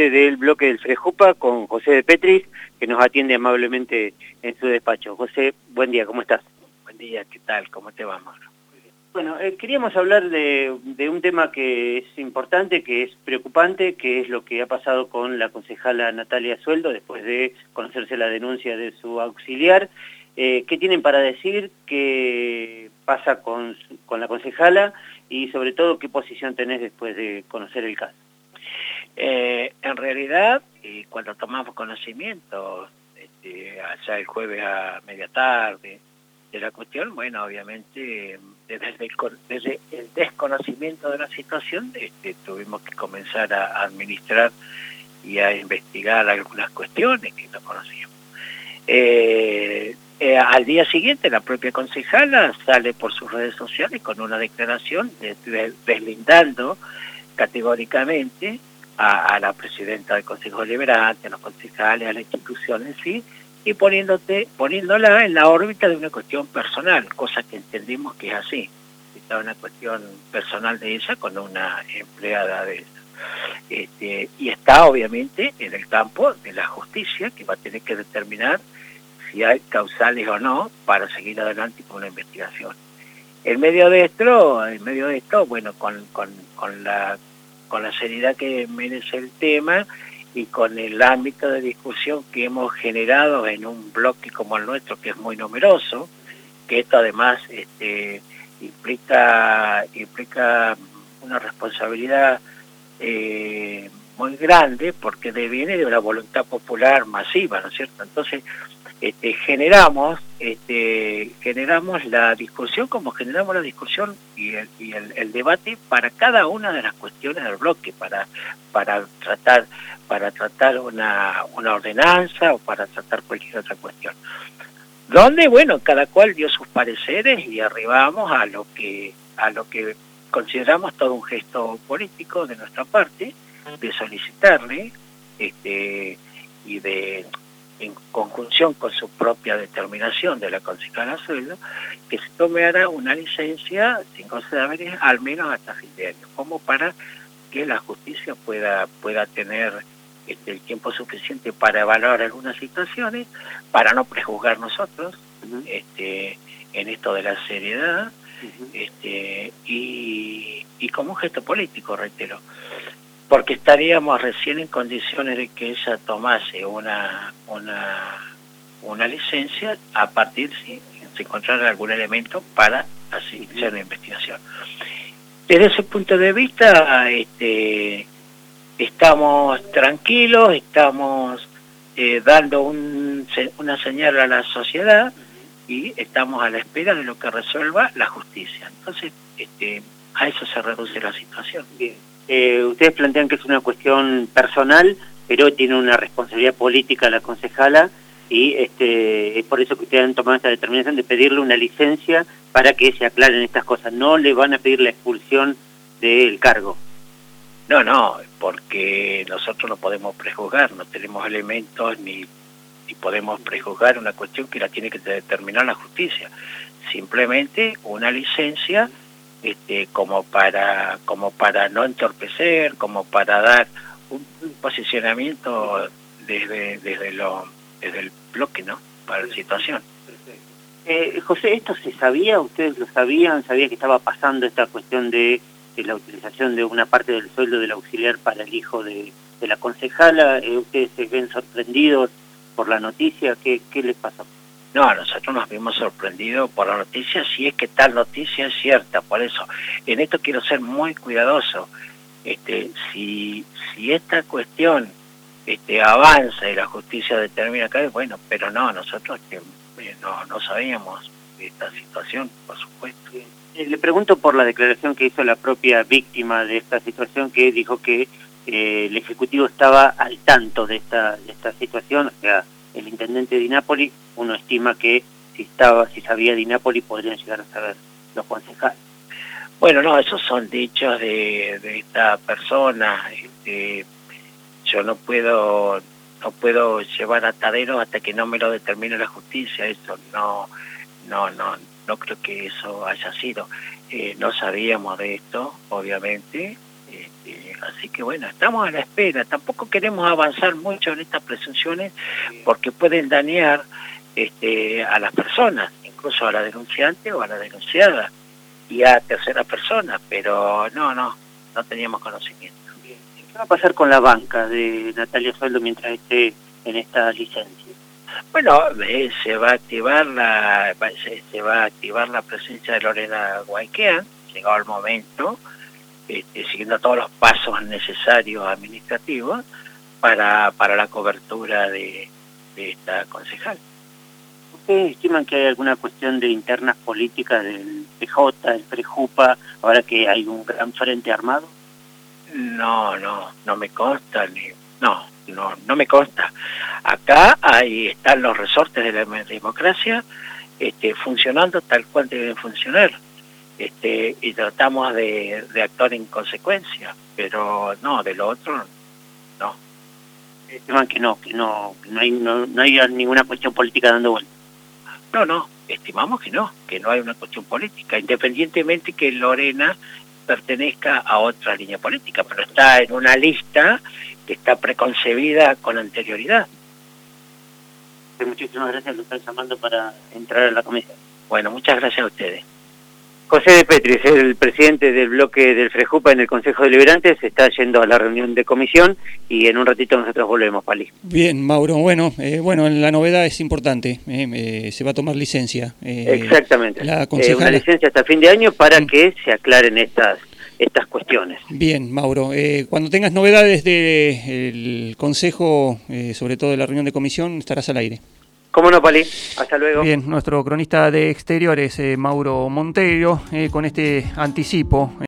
presidente del bloque del Frejupa, con José de Petris, que nos atiende amablemente en su despacho. José, buen día, ¿cómo estás? Buen día, ¿qué tal? ¿Cómo te va, Bueno, eh, queríamos hablar de, un tema que es importante, que es preocupante, que es lo que ha pasado con la concejala Natalia Sueldo después de conocerse la denuncia de su auxiliar. Eh, ¿Qué tienen para decir? ¿Qué pasa con, con la concejala? Y sobre todo, ¿qué posición tenés después de conocer el caso? Eh, en realidad, eh, cuando tomamos conocimiento, este, allá el jueves a media tarde, de la cuestión, bueno, obviamente desde el, desconocimiento de la situación este, tuvimos que comenzar a administrar y a investigar algunas cuestiones que no conocíamos. Eh, al día siguiente la propia concejala sale por sus redes sociales con una declaración deslindando categóricamente a, la presidenta del Consejo Liberante, a los concejales, a la institución en sí, y poniéndote, poniéndola en la órbita de una cuestión personal, cosa que entendimos que es así. Está una cuestión personal de ella con una empleada de ella. Este, y está obviamente en el campo de la justicia que va a tener que determinar si hay causales o no para seguir adelante con la investigación. En medio de esto, en medio de esto, bueno, con, con, con la con la seriedad que merece el tema y con el ámbito de discusión que hemos generado en un bloque como el nuestro, que es muy numeroso, que esto además este, implica, implica una responsabilidad eh, muy grande porque viene de una voluntad popular masiva, ¿no es cierto? Entonces, este, generamos este, generamos la discusión como generamos la discusión y, el, y el, debate para cada una de las cuestiones del bloque para para tratar para tratar una, una ordenanza o para tratar cualquier otra cuestión. Donde bueno cada cual dio sus pareceres y arribamos a lo que a lo que consideramos todo un gesto político de nuestra parte de solicitarle este y de en conjunción con su propia determinación de la concejala sueldo, que se tomara una licencia sin considerar al menos hasta fin de año, como para que la justicia pueda, pueda tener este, el tiempo suficiente para evaluar algunas situaciones, para no prejuzgar nosotros este, en esto de la seriedad, este, y, y como un gesto político, reitero porque estaríamos recién en condiciones de que ella tomase una, una, una licencia a partir si se encontrara algún elemento para así hacer la investigación. Desde ese punto de vista, este, estamos tranquilos, estamos eh, dando un, una señal a la sociedad y estamos a la espera de lo que resuelva la justicia. Entonces, este, a eso se reduce la situación. Bien. Eh, ustedes plantean que es una cuestión personal, pero tiene una responsabilidad política la concejala y este, es por eso que ustedes han tomado esta determinación de pedirle una licencia para que se aclaren estas cosas. No le van a pedir la expulsión del cargo. No, no, porque nosotros no podemos prejuzgar, no tenemos elementos ni, ni podemos prejuzgar una cuestión que la tiene que determinar la justicia. Simplemente una licencia este, como para como para no entorpecer, como para dar un, posicionamiento desde desde lo desde el bloque, ¿no? Para la situación. Eh, José, ¿esto se sabía? ¿Ustedes lo sabían? ¿Sabía que estaba pasando esta cuestión de, la utilización de una parte del sueldo del auxiliar para el hijo de, la concejala? Eh, ¿Ustedes se ven sorprendidos por la noticia? ¿Qué, qué les pasó? No, nosotros nos vimos sorprendidos por la noticia, si es que tal noticia es cierta, por eso, en esto quiero ser muy cuidadoso. Este, si, si esta cuestión este, avanza y la justicia determina que bueno, pero no, nosotros este, eh, no, no sabíamos esta situación, por supuesto. Eh, le pregunto por la declaración que hizo la propia víctima de esta situación, que dijo que eh, el Ejecutivo estaba al tanto de esta, de esta situación, el intendente de Nápoles, uno estima que si estaba, si sabía de podrían llegar a saber los concejales. Bueno, no, esos son dichos de, esta persona. Este, yo no puedo no puedo llevar ataderos hasta que no me lo determine la justicia. Eso no, no, no, no creo que eso haya sido. Eh, no sabíamos de esto, obviamente. Este, así que bueno, estamos a la espera. Tampoco queremos avanzar mucho en estas presunciones porque pueden dañar este, a las personas, incluso a la denunciante o a la denunciada y a tercera persona, pero no, no, no teníamos conocimiento. ¿Qué va a pasar con la banca de Natalia Sueldo mientras esté en esta licencia? Bueno, eh, se va a activar la se, va a activar la presencia de Lorena Guayquean, llegado el momento, este, siguiendo todos los pasos necesarios administrativos para, para la cobertura de, esta concejal. ¿Ustedes estiman que hay alguna cuestión de internas políticas del PJ, del Prejupa, ahora que hay un gran frente armado? No, no, no me consta, ni, no, no, no me consta. Acá ahí están los resortes de la democracia este, funcionando tal cual deben funcionar. Este, y tratamos de, actuar en consecuencia, pero no, de lo otro, no. Estiman que no, que no, no hay, no, no hay ninguna cuestión política dando vuelta. No, no, estimamos que no, que no hay una cuestión política, independientemente que Lorena pertenezca a otra línea política, pero está en una lista que está preconcebida con anterioridad. Muchísimas gracias, lo están llamando para entrar a la comisión. Bueno, muchas gracias a ustedes. José de Petris, el presidente del bloque del Frejupa en el Consejo Deliberante, se está yendo a la reunión de comisión y en un ratito nosotros volvemos, Pali. Bien, Mauro. Bueno, eh, bueno, la novedad es importante. Eh, eh, se va a tomar licencia. Exactamente. La una licencia hasta fin de año para mm. que se aclaren estas estas cuestiones. Bien, Mauro. cuando tengas novedades del Consejo, sobre todo de la reunión de comisión, estarás al aire. ¿Cómo no, Pali? Hasta luego. Bien, nuestro cronista de exteriores, Mauro Monteiro, con este anticipo.